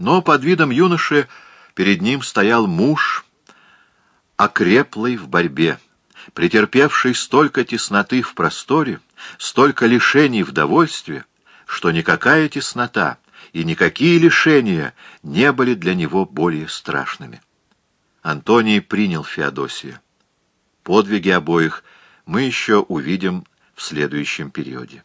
Но под видом юноши перед ним стоял муж, окреплый в борьбе, претерпевший столько тесноты в просторе, столько лишений в довольстве, что никакая теснота и никакие лишения не были для него более страшными. Антоний принял Феодосию. Подвиги обоих мы еще увидим в следующем периоде.